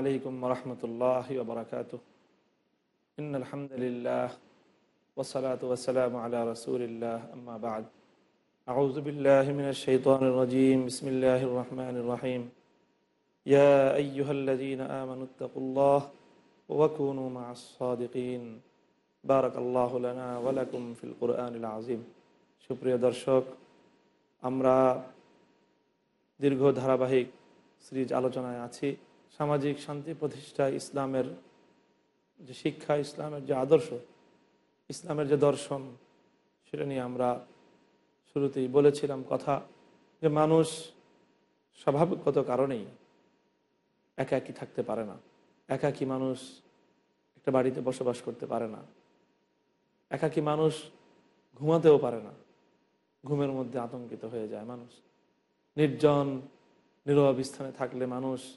আলাইকুম রহমতুল্লাহ বারকাত ইন আলহামদুলিল্লাহ ওসলাত ওসালাম আল্লাহ রসুলিল্লাহ আম্মাবাদ আউজবিল্লাহ শৈতান রাজিম বিসমিল্লাহ রহমান রাহিম। ইয়া আইয়ুহাল্লাযীনা আমানু তাকুল্লাহ ওয়া কুনু মা'আস সাদিকিন। বারাকাল্লাহু লানা ওয়া লাকুম ফিল কুরআনিল আযীম। সুপ্রিয় দর্শক, আমরা দীর্ঘ ধারাবাহিক সিরিজ আলোচনায় আছি। সামাজিক শান্তি প্রতিষ্ঠা ইসলামের যে শিক্ষা, ইসলামের যে আদর্শ, ইসলামের যে দর্শন, সেটা নিয়ে আমরা শুরুতেই বলেছিলাম কথা যে মানুষ স্বাভাবিকগত কারণেই একাকি থাকতে পারে না। একাকি মানুষ একটা বাড়িতে বসবাস করতে পারে না। একাকি মানুষ ঘুমাতেও পারে না। ঘুমের মধ্যে আতঙ্কিত হয়ে যায় মানুষ। নির্জন, নিরব স্থানে থাকলে মানুষ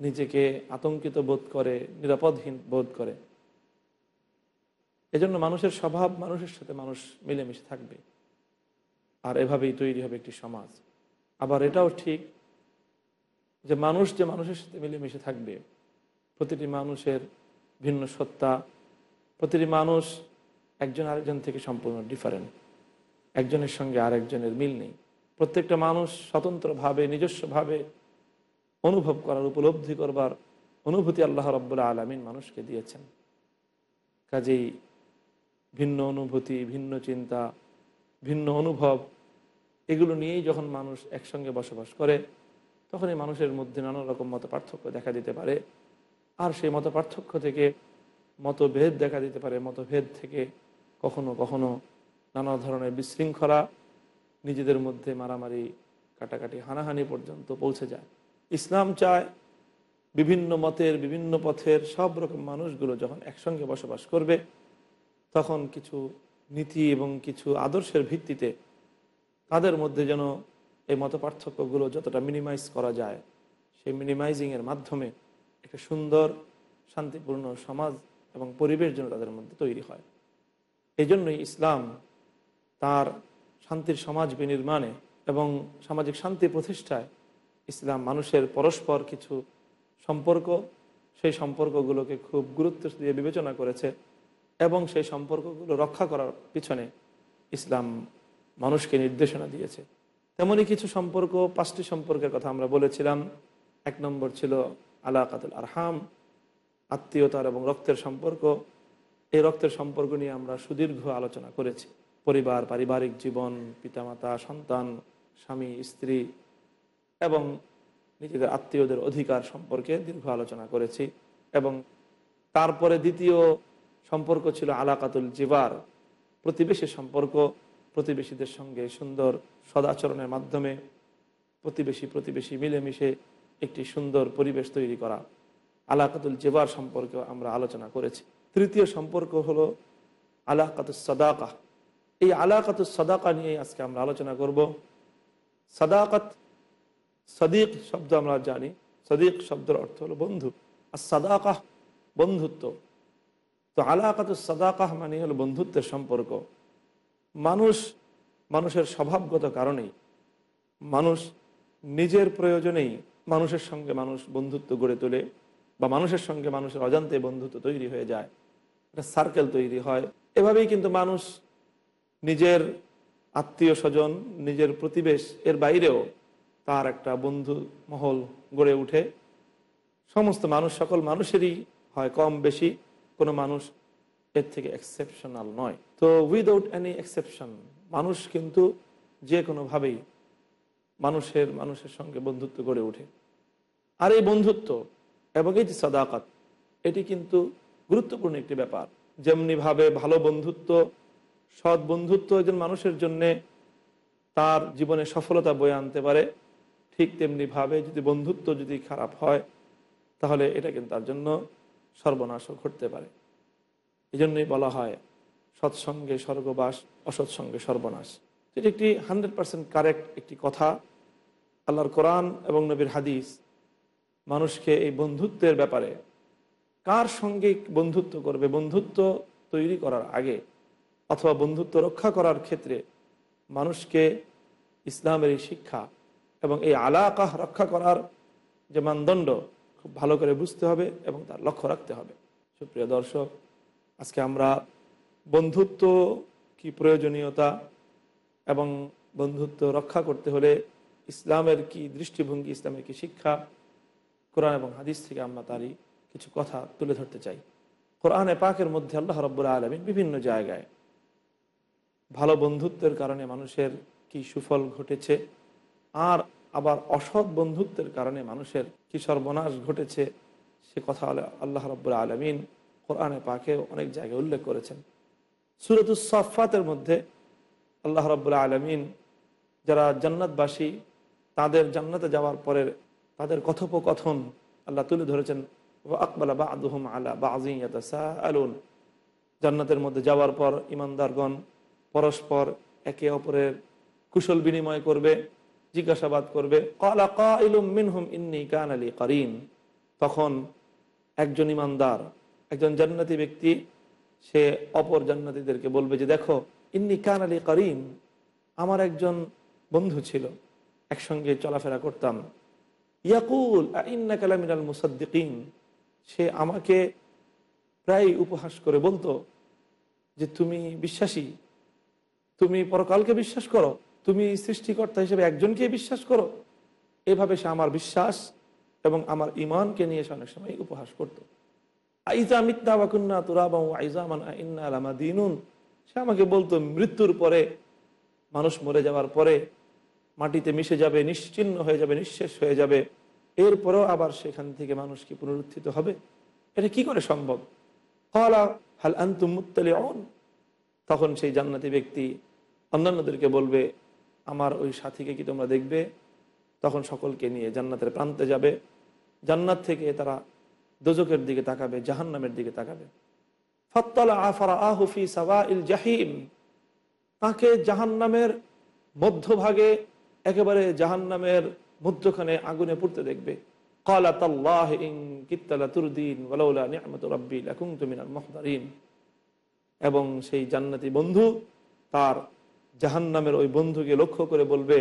নিজেকে আতঙ্কিত বোধ করে, নিরাপদহীন বোধ করে। এজন্য মানুষের স্বভাব মানুষের সাথে মানুষ মিলেমিশে থাকবে। আর এভাবেই তৈরি হবে একটি সমাজ। আবার এটাও ঠিক যে মানুষ যে মানুষের সাথে মিলেমিশে থাকবে, প্রতিটি মানুষের ভিন্ন সত্তা, প্রতিটি মানুষ একজন আরেকজন থেকে সম্পূর্ণ ডিফারেন্ট একজনের সঙ্গে আরেকজনের মিল নেই। প্রত্যেকটা মানুষ স্বতন্ত্রভাবে, নিজস্বভাবে অনুভব করার, উপলব্ধি করবার অনুভূতি আল্লাহ রব্বুল্লা আলমিন মানুষকে দিয়েছেন। কাজেই ভিন্ন অনুভূতি, ভিন্ন চিন্তা, ভিন্ন অনুভব, এগুলো নিয়েই যখন মানুষ একসঙ্গে বসবাস করে, তখনই মানুষের মধ্যে নানা রকম মত পার্থক্য দেখা দিতে পারে। আর সেই মত পার্থক্য থেকে মতভেদ দেখা দিতে পারে। মতভেদ থেকে কখনো কখনো নানা ধরনের বিশৃঙ্খলা নিজেদের মধ্যে মারামারি, কাটাকাটি, হানাহানি পর্যন্ত পৌঁছে যায়। ইসলাম চায় বিভিন্ন মতের, বিভিন্ন পথের সব রকম মানুষগুলো যখন একসঙ্গে বসবাস করবে, তখন কিছু নীতি এবং কিছু আদর্শের ভিত্তিতে তাদের মধ্যে যেন এই মত পার্থক্যগুলো যতটা মিনিমাইজ করা যায়, সেই মিনিমাইজিংয়ের মাধ্যমে একটা সুন্দর, শান্তিপূর্ণ সমাজ এবং পরিবেশ যেন তাদের মধ্যে তৈরি হয়। এই জন্যই ইসলাম তার শান্তির সমাজ বিনির্মাণে এবং সামাজিক শান্তি প্রতিষ্ঠায় ইসলাম মানুষের পরস্পর কিছু সম্পর্ক, সেই সম্পর্কগুলোকে খুব গুরুত্ব দিয়ে বিবেচনা করেছে এবং সেই সম্পর্কগুলো রক্ষা করার পিছনে ইসলাম মানুষকে নির্দেশনা দিয়েছে। তেমনই কিছু সম্পর্ক, পাঁচটি সম্পর্কের কথা আমরা বলেছিলাম। এক নম্বর ছিল আলাকাতুল আরহাম, আত্মীয়তার এবং রক্তের সম্পর্ক। এই রক্তের সম্পর্ক নিয়ে আমরা সুদীর্ঘ আলোচনা করেছি। পরিবার, পারিবারিক জীবন, পিতামাতা, সন্তান, স্বামী, স্ত্রী এবং নিজেদের আত্মীয়দের অধিকার সম্পর্কে দীর্ঘ আলোচনা করেছি এবং তারপরে দ্বিতীয় সম্পর্ক ছিল আলাকাতুল জিবার, প্রতিবেশী সম্পর্ক। প্রতিবেশীদের সঙ্গে সুন্দর সদাচরণের মাধ্যমে প্রতিবেশী প্রতিবেশী মিলেমিশে একটি সুন্দর পরিবেশ তৈরি করা। আলাকাতুল জেবার সম্পর্কে আমরা আলোচনা করেছি। তৃতীয় সম্পর্ক হলো আলাকাতুল সদাকা। এই আলাকাতুল সদাকা নিয়ে আজকে আমরা আলোচনা করব। সাদাকাত সদিক শব্দ আমরা জানি। সদিক শব্দের অর্থ হলো বন্ধু। আর সাদাকাহ বন্ধুত্ব। তো আলাকাতুল সাদাকাহ মানে হলো বন্ধুত্বের সম্পর্ক। মানুষ মানুষের স্বভাবগত কারণেই। মানুষ নিজের প্রয়োজনেই মানুষের সঙ্গে মানুষ বন্ধুত্ব গড়ে তোলে বা মানুষের সঙ্গে মানুষের অজান্তে বন্ধুত্ব তৈরি হয়ে যায়। একটা সার্কেল তৈরি হয়। এভাবেই কিন্তু মানুষ নিজের আত্মীয় স্বজন, নিজের প্রতিবেশ এর বাইরেও তার একটা বন্ধু মহল গড়ে উঠে। সমস্ত মানুষ, সকল মানুষেরই হয় কম বেশি। কোনো মানুষ এর থেকে এক্সেপশনাল নয়। তো উইদাউট এনি এক্সেপশন মানুষ কিন্তু যে কোনোভাবেই মানুষের মানুষের সঙ্গে বন্ধুত্ব গড়ে ওঠে। আর এই বন্ধুত্ব এবং এই যে সদাকাত, এটি কিন্তু গুরুত্বপূর্ণ একটি ব্যাপার। যেমনিভাবে ভালো বন্ধুত্ব, সৎ বন্ধুত্ব একজন মানুষের জন্যে তার জীবনে সফলতা বয়ে আনতে পারে। ঠিক তেমনিভাবে যদি বন্ধুত্ব যদি খারাপ হয়, তাহলে এটা কিন্তু তার জন্য সর্বনাশও ঘটতে পারে। এই জন্যই বলা হয়, সৎসঙ্গে স্বর্গবাস, অসৎসঙ্গে সর্বনাশ। এটি একটি হান্ড্রেড পার্সেন্ট কারেক্ট একটি কথা। আল্লাহর কোরআন এবং নবীর হাদিস, মানুষকে এই বন্ধুত্বের ব্যাপারে কার সঙ্গে বন্ধুত্ব করবে? বন্ধুত্ব তৈরি করার আগে অথবা বন্ধুত্ব রক্ষা করার ক্ষেত্রে মানুষকে ইসলামের এই শিক্ষা এবং এই আলাকাহ রক্ষা করার যে মানদণ্ড খুব ভালো করে বুঝতে হবে এবং তার লক্ষ্য রাখতে হবে। সুপ্রিয় দর্শক, আজকে আমরা বন্ধুত্ব কি প্রয়োজনীয়তা এবং বন্ধুত্ব রক্ষা করতে হলে ইসলামের কি দৃষ্টিভঙ্গি, ইসলামের কি শিক্ষা, কোরআন এবং হাদিস থেকে আমরা তারই কিছু কথা তুলে ধরতে চাই। কোরআনে পাকের মধ্যে আল্লাহ রব্বুল আলমিন বিভিন্ন জায়গায় ভালো বন্ধুত্বের কারণে মানুষের কি সুফল ঘটেছে, আর আবার অসৎ বন্ধুত্বের কারণে মানুষের কি সর্বনাশ ঘটেছে, সে কথা আল্লাহ রব্বুল আলমিন কোরআনে পাকে অনেক জায়গায় উল্লেখ করেছেন। সুরতুসফাতের মধ্যে আল্লাহ রব্বুল আলমিন যারা জান্নাতবাসী, তাদের জান্নাতে যাওয়ার পরে তাদের কথোপকথন আল্লাহ তুলে ধরেছেন আকবালা বা আদুহম আলা বা আলুন জান্নাতের মধ্যে যাওয়ার পর ইমানদারগণ পরস্পর একে অপরের কুশল বিনিময় করবে। জিজ্ঞাসাবাদ করবে ইন্নি কান তখন একজন ইমানদার, একজন জান্নাতি ব্যক্তি, সে অপর জান্নাতিদেরকে বলবে যে, দেখো, ইন্নি কান আলী করিন, আমার একজন বন্ধু ছিল, একসঙ্গে চলাফেরা করতাম। ইয়াকুল ইন্না কালামিনাল মুসাদ্দিকিন? সে আমাকে প্রায় উপহাস করে বলতো যে, তুমি বিশ্বাসী, তুমি পরকালকে বিশ্বাস করো? তুমি সৃষ্টিকর্তা হিসেবে একজনকে বিশ্বাস করো। এভাবে সে আমার বিশ্বাস এবং আমার ইমানকে নিয়ে সে অনেক সময় উপহাস করত। আইজা মিথ্যা বাকুন্না তুরাবা আইজামান ইন্না আলামা দিনুন। সে আমাকে বলতো, মৃত্যুর পরে, মানুষ মরে যাওয়ার পরে মাটিতে মিশে যাবে, নিশ্চিন্ন হয়ে যাবে, নিঃশেষ হয়ে যাবে। এরপরেও আবার সেখান থেকে মানুষ কি পুনরুত্থিত হবে? এটা কি করে সম্ভব? হাল আন্তুম মুতালে অন তখন সেই জান্নাতি ব্যক্তি অন্যান্যদেরকে বলবে আমার ওই সাথীকে কি তোমরা দেখবে? তখন সকলকে নিয়ে জান্নাতের প্রান্তে যাবে। জান্নাত থেকে তারা দোজকের দিকে তাকাবে, জাহান্নামের দিকে তাকাবে। ফত্তলা আফারা আহুফি সাবা ইল জাহিম। তাকে জাহান্নামের মধ্যভাগে, একেবারে জাহান্নামের মধ্যখানে আগুনে পড়তে দেখবে। কলা তাল্লাহ ইং কিত্তালা তুরদিন ওয়ালাউলা নিয়ামত রব্বিল এখন এবং সেই জান্নাতি বন্ধু তার জাহান্নামের ওই বন্ধুকে লক্ষ্য করে বলবে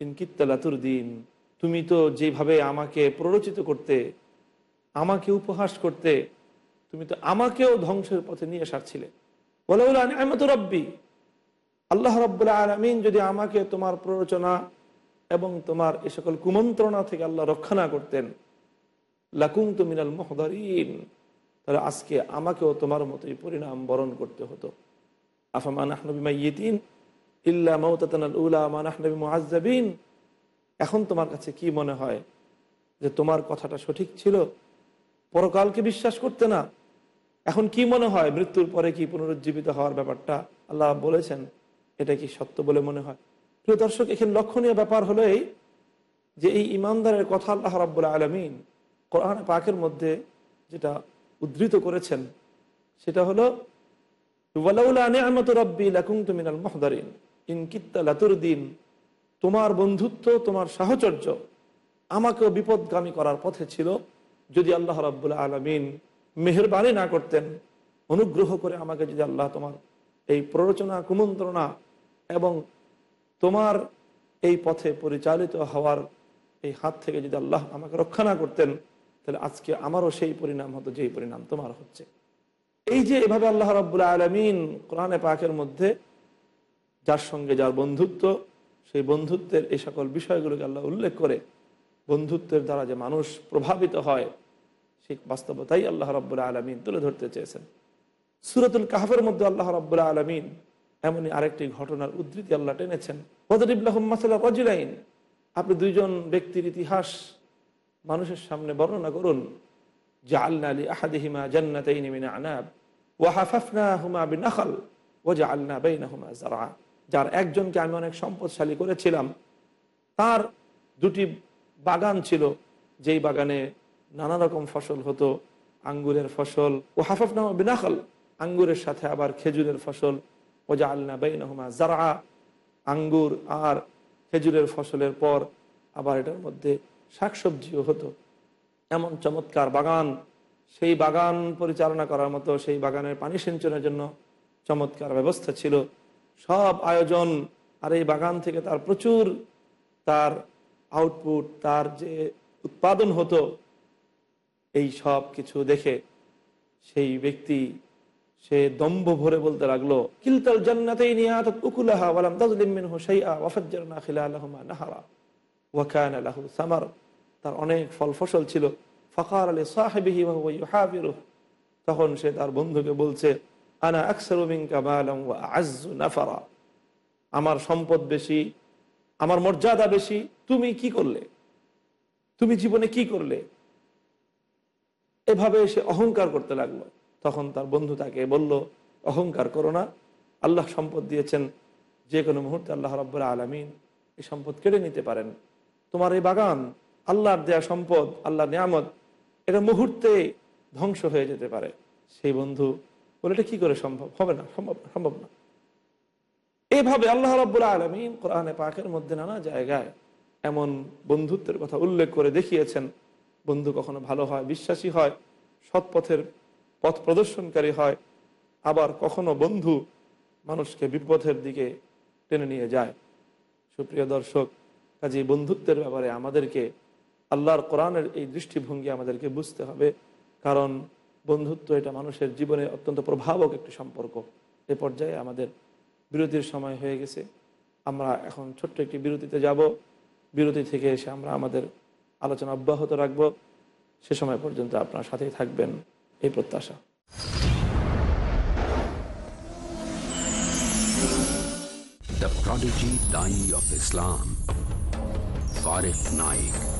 ইনকিত্তালাতুর দিন তুমি তো যেভাবে আমাকে প্ররোচিত করতে, আমাকে উপহাস করতে, তুমি তো আমাকেও ধ্বংসের পথে নিয়ে সারছিলে। বলে বলে আহমদ রব্বি, আল্লাহ রব্বুল্লাহ আলমিন যদি আমাকে তোমার প্ররোচনা এবং তোমার এ সকল কুমন্ত্রণা থেকে আল্লাহ রক্ষা না করতেন লাকুম তো মিনাল মহদারিন, তাহলে আজকে আমাকেও তোমার মতোই পরিণাম বরণ করতে হতো। মান এখন তোমার কাছে কি মনে হয় যে তোমার কথাটা সঠিক ছিল? পরকালকে বিশ্বাস করতে না। এখন কি মনে হয় মৃত্যুর পরে কি পুনরুজ্জীবিত হওয়ার ব্যাপারটা আল্লাহ বলেছেন? এটা কি সত্য বলে মনে হয়? প্রিয় দর্শক, এখানে লক্ষণীয় ব্যাপার হলো এই যে এই ইমানদারের কথা আল্লাহ রাব্বুল আলমিন কোরআন পাকের মধ্যে যেটা উদ্ধৃত করেছেন, সেটা হলো তোমার বন্ধুত্ব, তোমার সাহচর্য আমাকেও বিপদগামী করার পথে ছিল। যদি আল্লাহ রাব্বুল আলমিন মেহরবানি না করতেন, অনুগ্রহ করে আমাকে যদি আল্লাহ তোমার এই প্ররোচনা, কুমন্ত্রণা এবং তোমার এই পথে পরিচালিত হওয়ার এই হাত থেকে যদি আল্লাহ আমাকে রক্ষা না করতেন, তাহলে আজকে আমারও সেই পরিণাম হতো, যেই পরিণাম তোমার হচ্ছে। এই যে এভাবে আল্লাহ রব্বুল্লা আলমিন কোরআনে পাকের মধ্যে যার সঙ্গে যার বন্ধুত্ব, সেই বন্ধুত্বের এই সকল বিষয়গুলোকে আল্লাহ উল্লেখ করে বন্ধুত্বের দ্বারা যে মানুষ প্রভাবিত হয়, সেই বাস্তবতাই আল্লাহ রব্বুল্লা আলমিন তুলে ধরতে চেয়েছেন। সুরতুল কাহাফের মধ্যে আল্লাহ রাবুল্লাহ আলমিন এমনই আরেকটি ঘটনার উদ্ধৃতি আল্লাহ টেনেছেন। আপনি দুইজন ব্যক্তির ইতিহাস মানুষের সামনে বর্ণনা করুন। আনাব যার একজনকে আমি অনেক সম্পদশালী করেছিলাম, তার দুটি বাগান ছিল, যেই বাগানে নানা রকম ফসল হতো, আঙ্গুরের ফসল ও হাফাফনামা বিনাখাল, আঙ্গুরের সাথে আবার খেজুরের ফসল ওজা আল্লা বেইনহুমা জারা আঙ্গুর আর খেজুরের ফসলের পর আবার এটার মধ্যে শাকসবজিও হতো। এমন চমৎকার বাগান, সেই বাগান পরিচালনা করার মতো সেই বাগানের পানি সিঞ্চনের জন্য চমৎকার ব্যবস্থা ছিল। সব আয়োজন আর এই বাগান থেকে তার প্রচুর তার আউটপুট তার যে উৎপাদন হতো, এই সব কিছু দেখে সেই ব্যক্তি সে দম্ভ ভরে বলতে লাগল, কিলতাল জান্নাতেই নিয়াত উকুলাহা ওয়ালাম মিনহু শাইআ ওয়াফাজ্জারনা খিলালাহুমা নাহারা ওয়া কানা লাহু তার অনেক ফল ফসল ছিল। ফাকার আলী সাহেবিহি ওয়া তখন সে তার বন্ধুকে বলছে, আনা আকসারু নাফারা। আমার সম্পদ বেশি, আমার মর্যাদা বেশি, তুমি কি করলে? তুমি জীবনে কি করলে? এভাবে সে অহংকার করতে লাগল। তখন তার বন্ধু তাকে বলল, অহংকার করো না। আল্লাহ সম্পদ দিয়েছেন, যে কোনো মুহূর্তে আল্লাহ রব্বুর আলমিন এই সম্পদ কেড়ে নিতে পারেন। তোমার এই বাগান আল্লাহর দেয়া সম্পদ আল্লাহ নিয়ামত, এটা মুহূর্তে ধ্বংস হয়ে যেতে পারে। সেই বন্ধু বলে, এটা কি করে সম্ভব? হবে না, সম্ভব সম্ভব না। এইভাবে আল্লাহ রব্বুল আলমিন কোরআনে পাকের মধ্যে নানা জায়গায় এমন বন্ধুত্বের কথা উল্লেখ করে দেখিয়েছেন। বন্ধু কখনো ভালো হয়, বিশ্বাসী হয়, সৎ পথের পথ প্রদর্শনকারী হয়, আবার কখনো বন্ধু মানুষকে বিপথের দিকে টেনে নিয়ে যায়। সুপ্রিয় দর্শক কাজে বন্ধুত্বের ব্যাপারে আমাদেরকে আল্লাহর কোরআনের এই দৃষ্টিভঙ্গি আমাদেরকে বুঝতে হবে, কারণ বন্ধুত্ব এটা মানুষের জীবনে অত্যন্ত প্রভাবক একটি সম্পর্ক এ পর্যায়ে আমাদের বিরতির সময় হয়ে গেছে আমরা এখন ছোট্ট একটি বিরতিতে যাব বিরতি থেকে এসে আমরা আমাদের আলোচনা অব্যাহত রাখব সে সময় পর্যন্ত আপনার সাথেই থাকবেন এই প্রত্যাশা The prodigy, Dai of Islam. Farid Naik.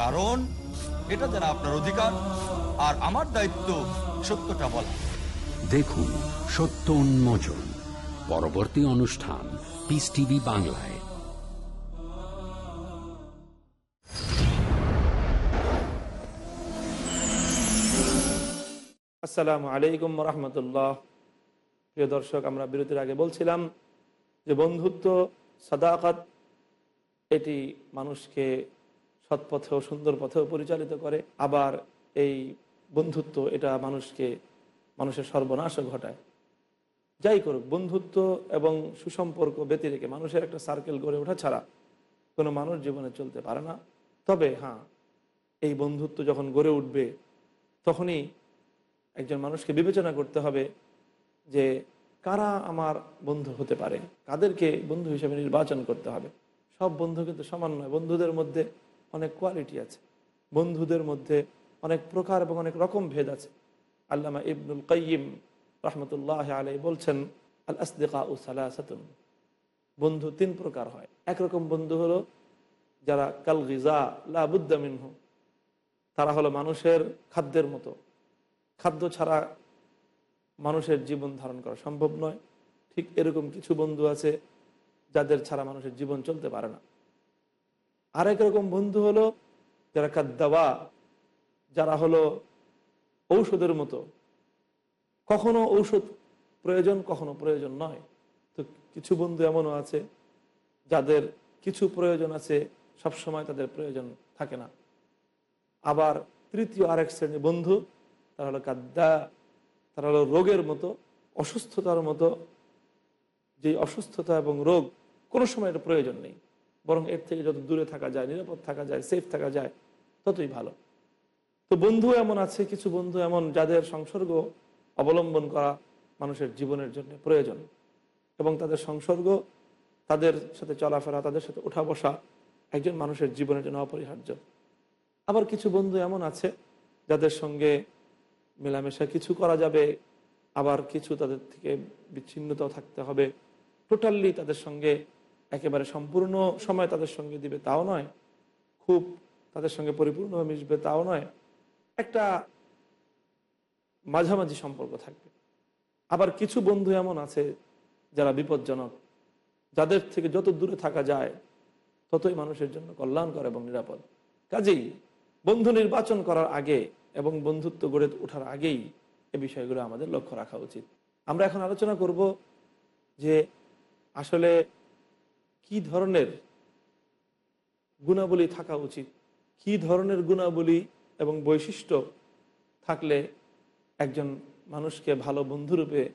কারণ এটা যেন আপনার অধিকার আর আমার দায়িত্ব সত্যটা বলা। দেখুন সত্য উন্মোচন পরবর্তী অনুষ্ঠান পিস টিভি বাংলায়। আসসালামু আলাইকুম রহমতুল্লাহ। প্রিয় দর্শক আমরা বিরতির আগে বলছিলাম যে বন্ধুত্ব সাদাকাত এটি মানুষকে সৎ পথেও সুন্দর পথেও পরিচালিত করে, আবার এই বন্ধুত্ব এটা মানুষকে, মানুষের সর্বনাশও ঘটায়। যাই করুক, বন্ধুত্ব এবং সুসম্পর্ক ব্যতি রেখে মানুষের একটা সার্কেল গড়ে ওঠা ছাড়া কোনো মানুষ জীবনে চলতে পারে না। তবে হ্যাঁ এই বন্ধুত্ব যখন গড়ে উঠবে, তখনই একজন মানুষকে বিবেচনা করতে হবে যে কারা আমার বন্ধু হতে পারে। কাদেরকে বন্ধু হিসেবে নির্বাচন করতে হবে? সব বন্ধু কিন্তু সমান নয়। বন্ধুদের মধ্যে অনেক কোয়ালিটি আছে। বন্ধুদের মধ্যে অনেক প্রকার এবং অনেক রকম ভেদ আছে। আল্লামা ইবনুল কাইয়িম রহমতুল্লাহ আলাই বলছেন আল আসদিকা উ সালাসাতুন। বন্ধু তিন প্রকার হয়। একরকম বন্ধু হলো যারা কাল গিজা লাবুদ্দামিনহু তারা হলো মানুষের খাদ্যের মতো। খাদ্য ছাড়া মানুষের জীবন ধারণ করা সম্ভব নয়। ঠিক এরকম কিছু বন্ধু আছে যাদের ছাড়া মানুষের জীবন চলতে পারে না। আরেক রকম বন্ধু হলো যারা কাদ্দাওয়া যারা হলো ঔষধের মতো। কখনো ঔষধ প্রয়োজন, কখনো প্রয়োজন নয়। তো কিছু বন্ধু এমনও আছে, যাদের কিছু প্রয়োজন আছে সব সময় তাদের প্রয়োজন থাকে না। আবার তৃতীয় আরেক শ্রেণির বন্ধু, তারা হলো কাদ্দা, তারা হলো রোগের মতো, অসুস্থতার মতো। যে অসুস্থতা এবং রোগ কোনো সময় এটা প্রয়োজন নেই। বরং এর থেকে যত দূরে থাকা যায়, নিরাপদ থাকা যায় সেফ থাকা যায়, ততই ভালো। তো বন্ধু এমন আছে, কিছু বন্ধু এমন যাদের সংসর্গ অবলম্বন করা মানুষের জীবনের জন্য প্রয়োজন এবং তাদের সংসর্গ, তাদের সাথে চলাফেরা, তাদের সাথে ওঠা বসা একজন মানুষের জীবনের জন্য অপরিহার্য। আবার কিছু বন্ধু এমন আছে যাদের সঙ্গে মেলামেশা কিছু করা যাবে, আবার কিছু তাদের থেকে বিচ্ছিন্নতাও থাকতে হবে। টোটালি তাদের সঙ্গে একেবারে সম্পূর্ণ সময় তাদের সঙ্গে দিবে, তাও নয়। খুব তাদের সঙ্গে পরিপূর্ণভাবে মিশবে, তাও নয়। একটা মাঝামাঝি সম্পর্ক থাকবে। আবার কিছু বন্ধু এমন আছে যারা বিপজ্জনক, যাদের থেকে যত দূরে থাকা যায়, ততই মানুষের জন্য কল্যাণকর এবং নিরাপদ। কাজেই বন্ধু নির্বাচন করার আগে এবং বন্ধুত্ব গড়ে ওঠার আগেই এ বিষয়গুলো আমাদের লক্ষ্য রাখা উচিত। আমরা এখন আলোচনা করব যে আসলে কি ধরনের গুণাবলী থাকা উচিত? কি ধরনের গুণাবলী এবং বৈশিষ্ট্য থাকলে একজন মানুষকে ভালো বন্ধুরূপে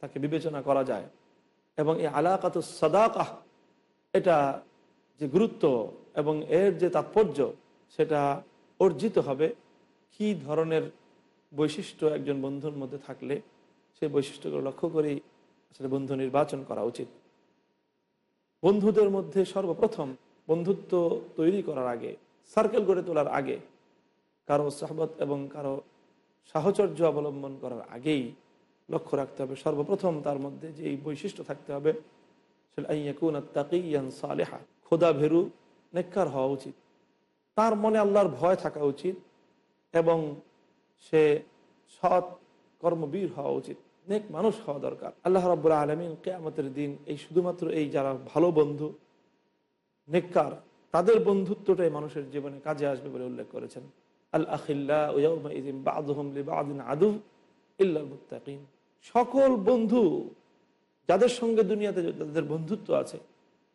তাকে বিবেচনা করা যায়? এবং এই আলাকাত সদাকাহ, এটা যে গুরুত্ব এবং এর যে তাৎপর্য, সেটা অর্জিত হবে। কি ধরনের বৈশিষ্ট্য একজন বন্ধুর মধ্যে থাকলে সেই বৈশিষ্ট্যগুলো লক্ষ্য করেই আসলে বন্ধু নির্বাচন করা উচিত। বন্ধুদের মধ্যে সর্বপ্রথম বন্ধুত্ব তৈরি করার আগে সার্কেল গড়ে তোলার আগে, কারও সাহবত এবং কারও সাহচর্য অবলম্বন করার আগেই লক্ষ্য রাখতে হবে। সর্বপ্রথম তার মধ্যে যে এই বৈশিষ্ট্য থাকতে হবে সালেহা, খোদা ভেরু নেককার হওয়া উচিত। তার মনে আল্লাহর ভয় থাকা উচিত এবং সে সৎ কর্মবীর হওয়া উচিত। নেক মানুষ হওয়া দরকার। আল্লাহ রব্বুল্লা আলমিন কেয়ামতের দিন এই শুধুমাত্র এই যারা ভালো বন্ধু, নেককার, তাদের বন্ধুত্বটাই মানুষের জীবনে কাজে আসবে বলে উল্লেখ করেছেন। সকল বন্ধু যাদের সঙ্গে দুনিয়াতে যাদের বন্ধুত্ব আছে,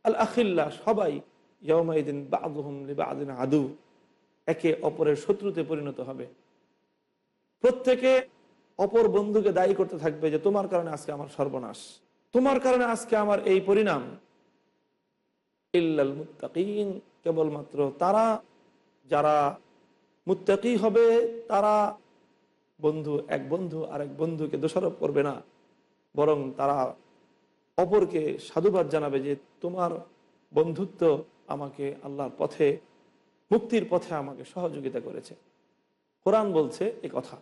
আল আখিল্লা সবাই ইয়মাইদিন বাদুহম লিবাদিন আদু, একে অপরের শত্রুতে পরিণত হবে। প্রত্যেকে অপর বন্ধুকে দায়ী করতে থাকবে যে তোমার কারণে আজকে আমার সর্বনাশ। তোমার কারণে আজকে আমার এই পরিণাম। ইল্লাল মুত্তাকিন, কেবলমাত্র তারা, যারা মুত্তাকি হবে, তারা বন্ধু, এক বন্ধু আরেক বন্ধুকে দোষারোপ করবে না। বরং তারা অপরকে সাধুবাদ জানাবে যে তোমার বন্ধুত্ব আমাকে আল্লাহর পথে, মুক্তির পথে আমাকে সহযোগিতা করেছে। কোরআন বলছে এ কথা।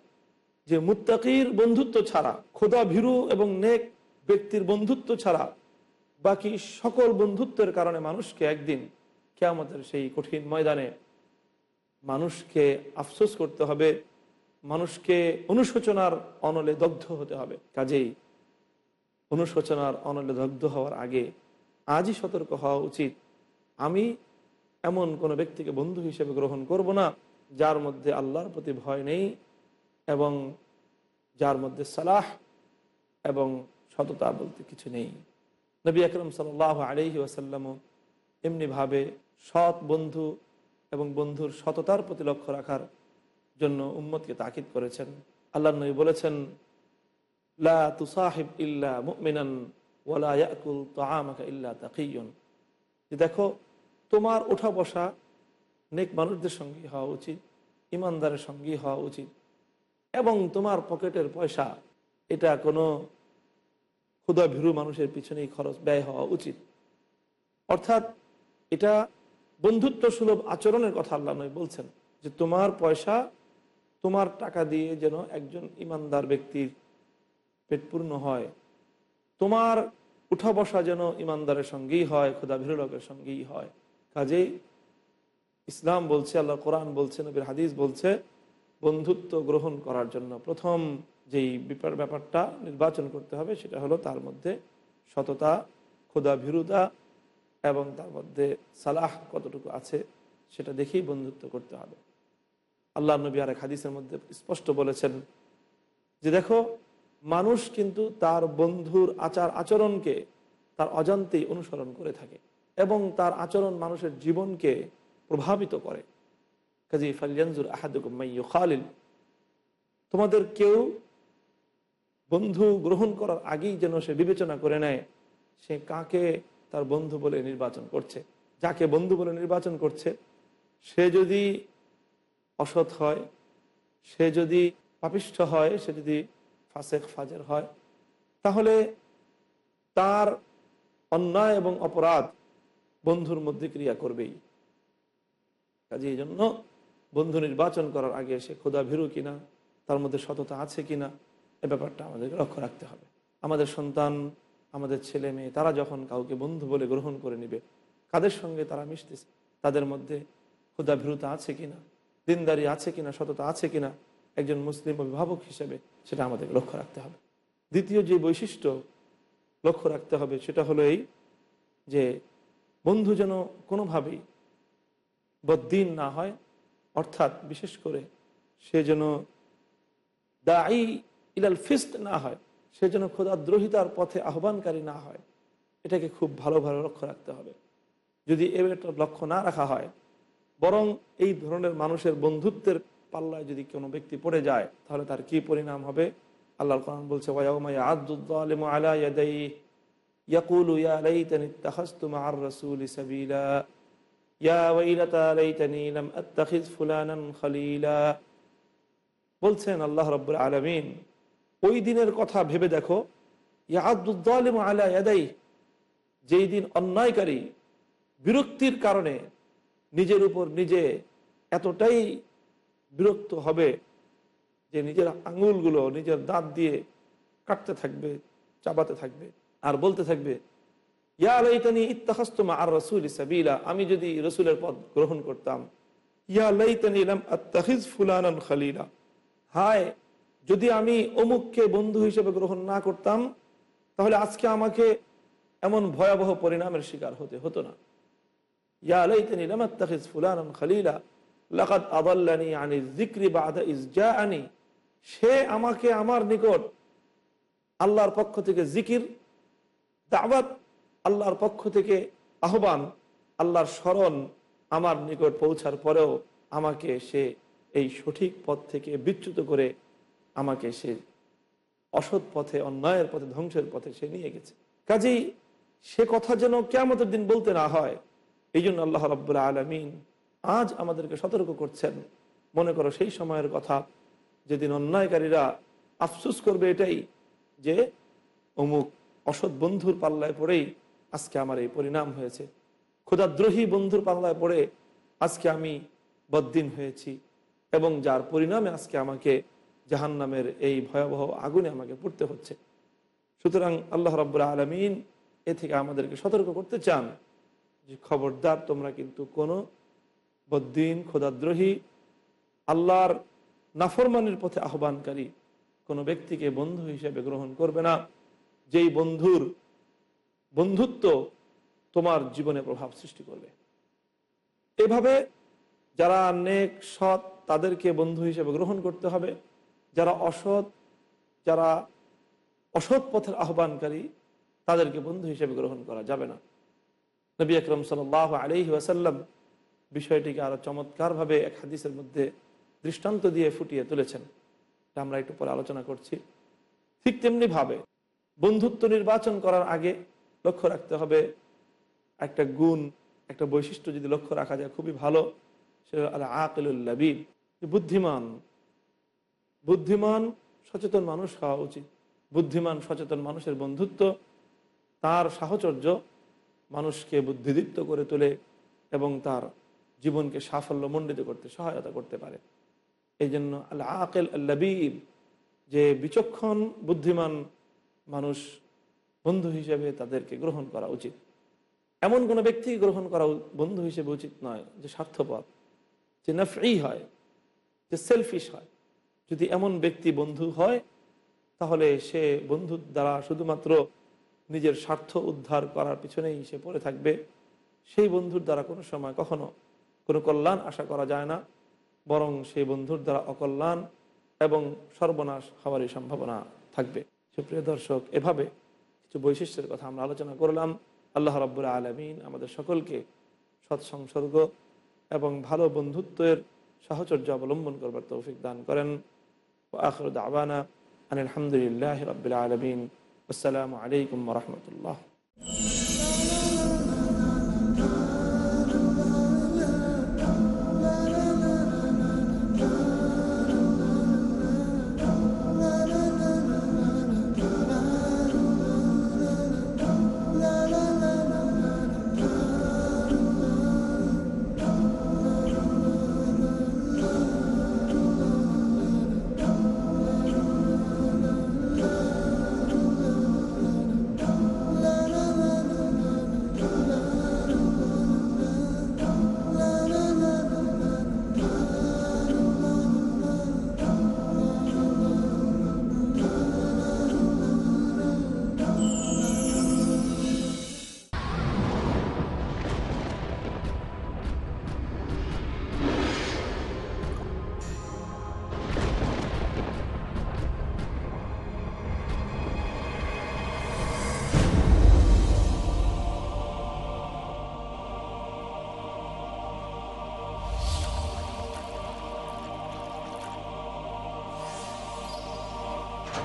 যে মুত্তাকির বন্ধুত্ব ছাড়া, খোদা ভীরু এবং নেক ব্যক্তির বন্ধুত্ব ছাড়া বাকি সকল বন্ধুত্বের কারণে মানুষকে একদিন কেয়ামতের সেই কঠিন ময়দানে মানুষকে আফসোস করতে হবে, মানুষকে অনুশোচনার অনলে দগ্ধ হতে হবে। কাজেই অনুশোচনার অনলে দগ্ধ হওয়ার আগে আজই সতর্ক হওয়া উচিত। আমি এমন কোনো ব্যক্তিকে বন্ধু হিসেবে গ্রহণ করব না, যার মধ্যে আল্লাহর প্রতি ভয় নেই এবং যার মধ্যে সালাহ এবং সততা বলতে কিছু নেই। নবী আকরম সাল আলহি ওয়াসাল্লামও এমনিভাবে সৎ বন্ধু এবং বন্ধুর সততার প্রতি লক্ষ্য রাখার জন্য উম্মতকে তাকিদ করেছেন। আল্লাহ নবী বলেছেন, লা তুসাহিব ইল্লা মুমিনান ওয়ালা ইয়াকুল তাআমাকা ইল্লা যে দেখো, তোমার ওঠা বসা নেক মানুষদের সঙ্গে হওয়া উচিত, ইমানদারের সঙ্গী হওয়া উচিত। এবং তোমার পকেটের পয়সা, এটা কোনো ক্ষুদা ভীরু মানুষের পিছনেই খরচ, ব্যয় হওয়া উচিত। অর্থাৎ এটা বন্ধুত্ব সুলভ আচরণের কথা আল্লাহ নয় বলছেন, যে তোমার পয়সা, তোমার টাকা দিয়ে যেন একজন ইমানদার ব্যক্তির পেট পূর্ণ হয়। তোমার উঠা বসা যেন ইমানদারের সঙ্গেই হয় খোদা ভীর লোকের সঙ্গেই হয়। কাজেই ইসলাম বলছে, আল্লাহ কোরআন বলছে, নবীর হাদিস বলছে বন্ধুত্ব গ্রহণ করার জন্য প্রথম যেই বিপার ব্যাপারটা নির্বাচন করতে হবে সেটা হলো তার মধ্যে সততা খোদা ভীরুতা এবং তার মধ্যে সালাহ কতটুকু আছে সেটা দেখেই বন্ধুত্ব করতে হবে। আল্লাহ নবী আরেক হাদিসের মধ্যে স্পষ্ট বলেছেন যে দেখো, মানুষ কিন্তু তার বন্ধুর আচার আচরণকে তার অজান্তেই অনুসরণ করে থাকে এবং তার আচরণ মানুষের জীবনকে প্রভাবিত করে। কাজী ফালিয়ানজুর আহাদুকুমাইয়ু খালিল তোমাদের কেউ বন্ধু গ্রহণ করার আগেই যেন সে বিবেচনা করে নেয়, সে কাকে তার বন্ধু বলে নির্বাচন করছে, যাকে বন্ধু বলে নির্বাচন করছে, সে যদি অসৎ হয়, সে যদি পাপিষ্ঠ হয়, সে যদি ফাসেক, ফাজের হয়, তাহলে তার অন্যায় এবং অপরাধ বন্ধুর মধ্যে ক্রিয়া করবেই। কাজে এই জন্য বন্ধু নির্বাচন করার আগে সে খোদা ভীরু কিনা, তার মধ্যে সততা আছে কিনা, এ ব্যাপারটা আমাদেরকে লক্ষ্য রাখতে হবে। আমাদের সন্তান, আমাদের ছেলে মেয়ে, তারা যখন কাউকে বন্ধু বলে গ্রহণ করে নিবে, কাদের সঙ্গে তারা মিশতেছে? তাদের মধ্যে ক্ষুদা ভীরুতা আছে কিনা, দিনদারি আছে কিনা, সততা আছে কিনা, একজন মুসলিম অভিভাবক হিসেবে সেটা আমাদের লক্ষ্য রাখতে হবে। দ্বিতীয় যে বৈশিষ্ট্য লক্ষ্য রাখতে হবে, সেটা হলো এই যে বন্ধু যেন কোনোভাবেই বদ্দিন না হয় অর্থাৎ বিশেষ করে সে যেন দায়ী ইলাল ফিস্ট না হয়, সে যেন ক্ষুদাদ্রোহিতার পথে আহ্বানকারী না হয়, এটাকে খুব ভালোভাবে লক্ষ্য রাখতে হবে। যদি এ লক্ষ্য না রাখা হয়, বরং এই ধরনের মানুষের বন্ধুত্বের পাল্লায় যদি কোনো ব্যক্তি পড়ে যায়, তাহলে তার কি পরিণাম হবে? আল্লাহ কোরআন বলছে আলা ইয়াদাই ইয়াকুলু ইয়া বলছেন আল্লাহ রব্বুল আলামিন, ওই দিনের কথা ভেবে দেখো আলা যেই দিন অন্যায়কারী বিরক্তির কারণে নিজের উপর নিজে এতটাই বিরক্ত হবে যে নিজের আঙুলগুলো নিজের দাঁত দিয়ে কাটতে থাকবে, চাবাতে থাকবে, আর বলতে থাকবে আমি যদি রসুলের পথ গ্রহণ করতাম। ফুলানান খালিলা হায়, যদি আমি অমুককে বন্ধু হিসেবে গ্রহণ না করতাম, তাহলে আজকে আমাকে এমন ভয়াবহ পরিণামের শিকার হতে হতো না। ইয়া লাইতানি লাম আত্তাখিজ ফুলানান খালিলা লাকাদ আদাল্লানি আনি যিকরি বাদা ইজ জাআনি সে আমাকে আমার নিকট আল্লাহর পক্ষ থেকে জিকির দাওয়াত আল্লাহর পক্ষ থেকে আহ্বান, আল্লাহর স্মরণ আমার নিকট পৌঁছার পরেও আমাকে সে এই সঠিক পথ থেকে বিচ্যুত করে আমাকে সে অসৎ পথে, অন্যায়ের পথে, ধ্বংসের পথে সে নিয়ে গেছে। কাজেই সে কথা যেন কেমতের দিন বলতে না হয় এই জন্য আল্লাহ রব্বুল্লা আলমিন আজ আমাদেরকে সতর্ক করছেন। মনে করো সেই সময়ের কথা, যেদিন অন্যায়কারীরা আফসুস করবে এটাই যে অমুক অসৎ বন্ধুর পাল্লায় পড়েই আজকে আমার এই পরিণাম হয়েছে। ক্ষুদাদ্রোহী বন্ধুর পাল্লায় পড়ে আজকে আমি বদ্দিন হয়েছি এবং যার পরিণামে আজকে আমাকে জাহান্নামের এই ভয়াবহ আগুনে আমাকে পড়তে হচ্ছে। সুতরাং আল্লাহ রব্বুল্লা আলমিন এ থেকে আমাদেরকে সতর্ক করতে চান যে, খবরদার, তোমরা কিন্তু কোনো বদ্দিন খোদাদ্রোহী আল্লাহর নাফরমানের পথে আহ্বানকারী কোনো ব্যক্তিকে বন্ধু হিসেবে গ্রহণ করবে না। যেই বন্ধুর বন্ধুত্ব তোমার জীবনে প্রভাব সৃষ্টি করবে। এভাবে যারা নেক, সৎ, তাদেরকে বন্ধু হিসেবে গ্রহণ করতে হবে। যারা অসৎ যারা অসৎ পথের আহ্বানকারী, তাদেরকে বন্ধু হিসেবে গ্রহণ করা যাবে না। নবী আকরম সাল আলহি ওয়াসাল্লাম বিষয়টিকে আরও চমৎকারভাবে এক হাদিসের মধ্যে দৃষ্টান্ত দিয়ে ফুটিয়ে তুলেছেন। আমরা একটু পরে আলোচনা করছি। ঠিক তেমনিভাবে বন্ধুত্ব নির্বাচন করার আগে লক্ষ্য রাখতে হবে। একটা গুণ, একটা বৈশিষ্ট্য যদি লক্ষ্য রাখা যায়, খুবই ভালো। সেটা আল্লাহ আকিলুল্লাবিব বুদ্ধিমান বুদ্ধিমান সচেতন মানুষ হওয়া উচিত। বুদ্ধিমান সচেতন মানুষের বন্ধুত্ব, তার সাহচর্য মানুষকে বুদ্ধিদীপ্ত করে তোলে এবং তার জীবনকে সাফল্য মণ্ডিত করতে, সহায়তা করতে পারে। এই জন্য আল্লাহ আকেল আল্লাবিব যে বিচক্ষণ, বুদ্ধিমান মানুষ বন্ধু হিসেবে তাদেরকে গ্রহণ করা উচিত। এমন কোনো ব্যক্তি গ্রহণ করা বন্ধু হিসেবে উচিত নয় যে স্বার্থপর, যে নফরি হয়, যে সেলফিশ হয়। যদি এমন ব্যক্তি বন্ধু হয়, তাহলে সে বন্ধুর দ্বারা শুধুমাত্র নিজের স্বার্থ উদ্ধার করার পিছনেই সে পড়ে থাকবে। সেই বন্ধুর দ্বারা কোনো সময় কখনো কোনো কল্যাণ আশা করা যায় না, বরং সেই বন্ধুর দ্বারা অকল্যাণ এবং সর্বনাশ হওয়ারই সম্ভাবনা থাকবে। সুপ্রিয় দর্শক, এভাবে কিছু বৈশিষ্ট্যের কথা আমরা আলোচনা করলাম। আল্লাহ রব্বুল আলমিন আমাদের সকলকে সৎসংসর্গ এবং ভালো বন্ধুত্বের সাহচর্য অবলম্বন করবার তৌফিক দান করেন। আখর দাবানা আলহামদুলিল্লাহ রবিল আলমিন। আসসালামু আলাইকুম রহমতুল্লাহ।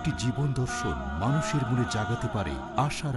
একটি জীবন দর্শন মানুষের মনে জাগাতে পারে আশার